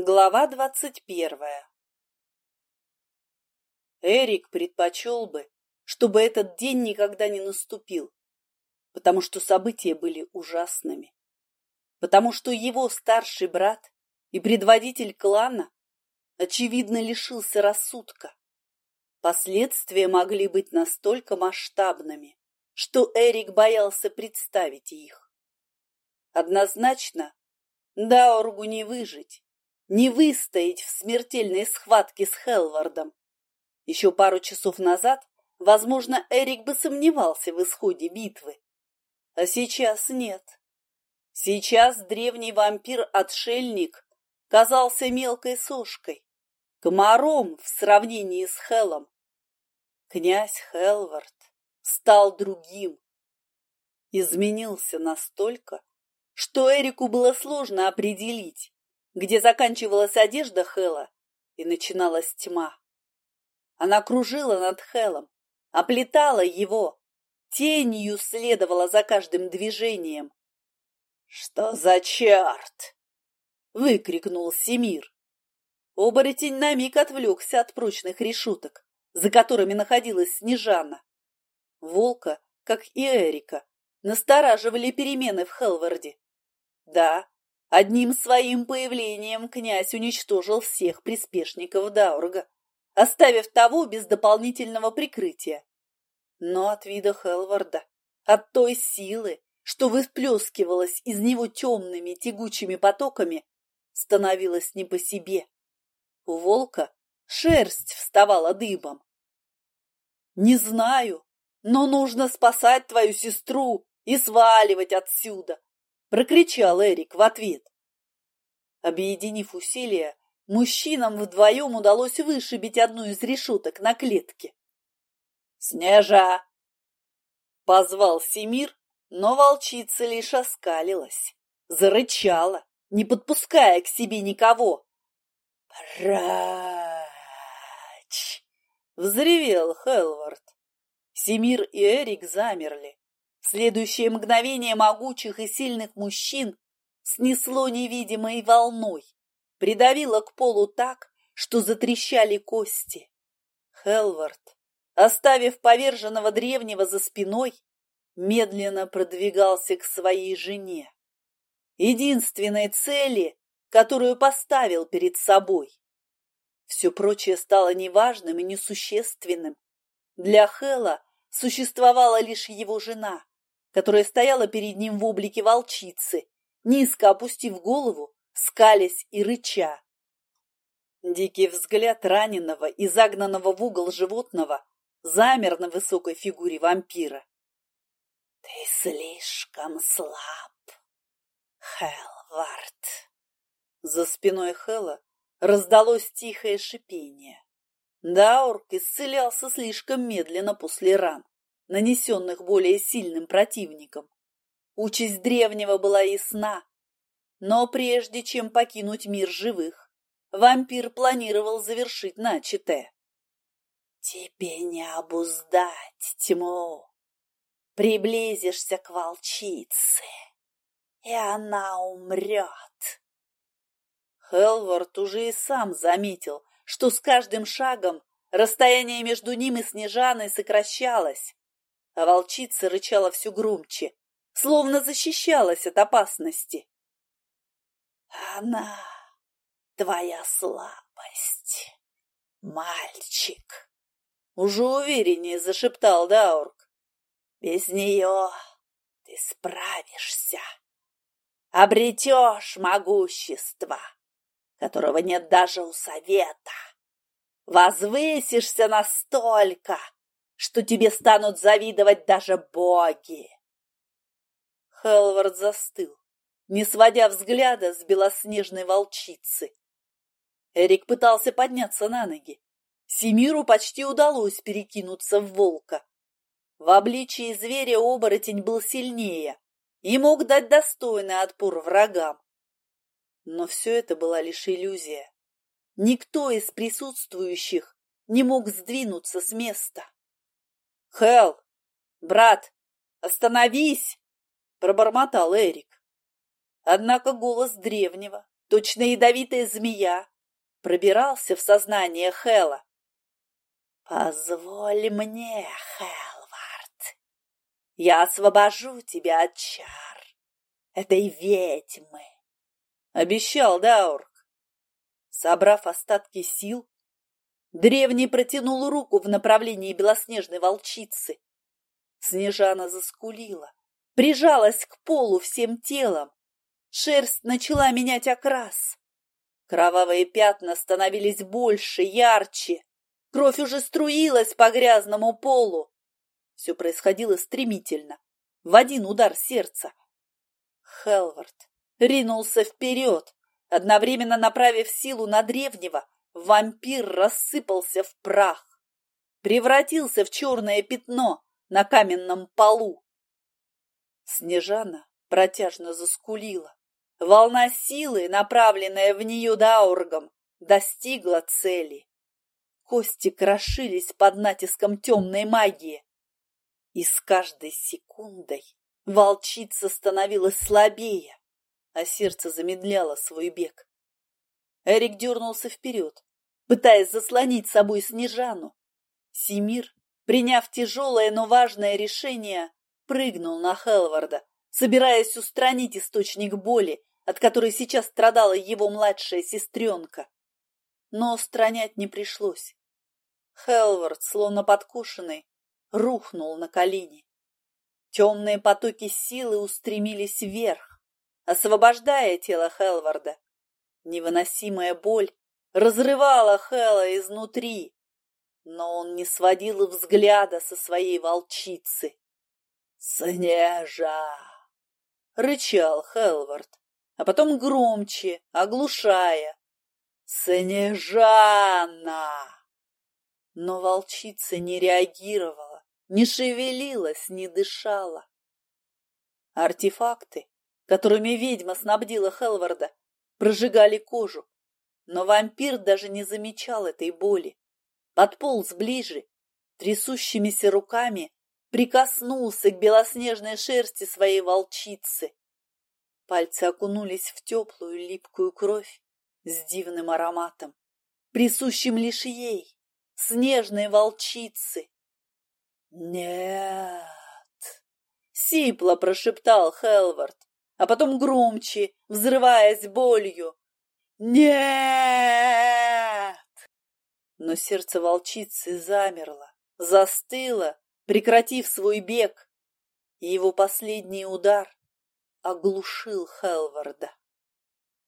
Глава двадцать первая Эрик предпочел бы, чтобы этот день никогда не наступил, потому что события были ужасными, потому что его старший брат и предводитель клана, очевидно, лишился рассудка. Последствия могли быть настолько масштабными, что Эрик боялся представить их. Однозначно, Даургу не выжить, не выстоять в смертельной схватке с Хелвардом. Еще пару часов назад, возможно, Эрик бы сомневался в исходе битвы. А сейчас нет. Сейчас древний вампир-отшельник казался мелкой сошкой, комаром в сравнении с Хелом. Князь Хелвард стал другим. Изменился настолько, что Эрику было сложно определить, где заканчивалась одежда Хэла и начиналась тьма. Она кружила над Хелом, оплетала его, тенью следовала за каждым движением. «Что за черт?» — выкрикнул Семир. Оборотень на миг отвлекся от прочных решеток, за которыми находилась Снежана. Волка, как и Эрика, настораживали перемены в Хелварде. Да, Одним своим появлением князь уничтожил всех приспешников Даурга, оставив того без дополнительного прикрытия. Но от вида Хелварда, от той силы, что выплескивалась из него темными тягучими потоками, становилось не по себе. У волка шерсть вставала дыбом. «Не знаю, но нужно спасать твою сестру и сваливать отсюда!» Прокричал Эрик в ответ. Объединив усилия, мужчинам вдвоем удалось вышибить одну из решеток на клетке. «Снежа!» — позвал Семир, но волчица лишь оскалилась, зарычала, не подпуская к себе никого. «Прочь!» — взревел Хелвард. Семир и Эрик замерли, следующее мгновение могучих и сильных мужчин снесло невидимой волной, придавило к полу так, что затрещали кости. Хелвард, оставив поверженного древнего за спиной, медленно продвигался к своей жене. Единственной цели, которую поставил перед собой. Все прочее стало неважным и несущественным. Для Хела существовала лишь его жена, которая стояла перед ним в облике волчицы, низко опустив голову, скалясь и рыча. Дикий взгляд раненого и загнанного в угол животного замер на высокой фигуре вампира. — Ты слишком слаб, Хелвард. За спиной Хела раздалось тихое шипение. Даурк исцелялся слишком медленно после ран нанесенных более сильным противником. Участь древнего была ясна, но прежде чем покинуть мир живых, вампир планировал завершить начатое. «Тебе не обуздать тьму. Приблизишься к волчице, и она умрет». Хелвард уже и сам заметил, что с каждым шагом расстояние между ним и Снежаной сокращалось, а волчица рычала все громче, словно защищалась от опасности. «Она твоя слабость, мальчик!» Уже увереннее зашептал Даург. «Без нее ты справишься, обретешь могущество, которого нет даже у совета, возвысишься настолько, что тебе станут завидовать даже боги. Хелвард застыл, не сводя взгляда с белоснежной волчицы. Эрик пытался подняться на ноги. Семиру почти удалось перекинуться в волка. В обличии зверя оборотень был сильнее и мог дать достойный отпор врагам. Но все это была лишь иллюзия. Никто из присутствующих не мог сдвинуться с места. Хел, брат, остановись! Пробормотал Эрик. Однако голос древнего точно ядовитая змея, пробирался в сознание Хэла. «Позволь мне, Хелвард, я освобожу тебя от чар этой ведьмы», — обещал Даург. Собрав остатки сил, древний протянул руку в направлении белоснежной волчицы. Снежана заскулила, прижалась к полу всем телом. Шерсть начала менять окрас. Кровавые пятна становились больше, ярче. Кровь уже струилась по грязному полу. Все происходило стремительно, в один удар сердца. Хелвард ринулся вперед, одновременно направив силу на древнего. Вампир рассыпался в прах, превратился в черное пятно на каменном полу. Снежана протяжно заскулила. Волна силы, направленная в нее даургом, достигла цели. Кости крошились под натиском темной магии. И с каждой секундой волчица становилась слабее, а сердце замедляло свой бег. Эрик дернулся вперед, пытаясь заслонить собой Снежану. Семир, приняв тяжелое, но важное решение, прыгнул на Хелварда, собираясь устранить источник боли, от которой сейчас страдала его младшая сестренка. Но устранять не пришлось. Хелвард, словно подкушенный, рухнул на колени. Темные потоки силы устремились вверх, освобождая тело Хелварда. Невыносимая боль разрывала Хела изнутри, но он не сводил взгляда со своей волчицы. «Снежа!» — рычал Хелвард, а потом громче, оглушая. «Снежана!» Но волчица не реагировала, не шевелилась, не дышала. Артефакты, которыми ведьма снабдила Хелварда, прожигали кожу, но вампир даже не замечал этой боли. Подполз ближе, трясущимися руками прикоснулся к белоснежной шерсти своей волчицы. Пальцы окунулись в теплую липкую кровь с дивным ароматом, присущим лишь ей, снежной волчице. «Нет!» — сипло прошептал Хелвард, а потом громче, взрываясь болью. «Нет!» Но сердце волчицы замерло, застыло, прекратив свой бег, его последний удар оглушил Хелварда.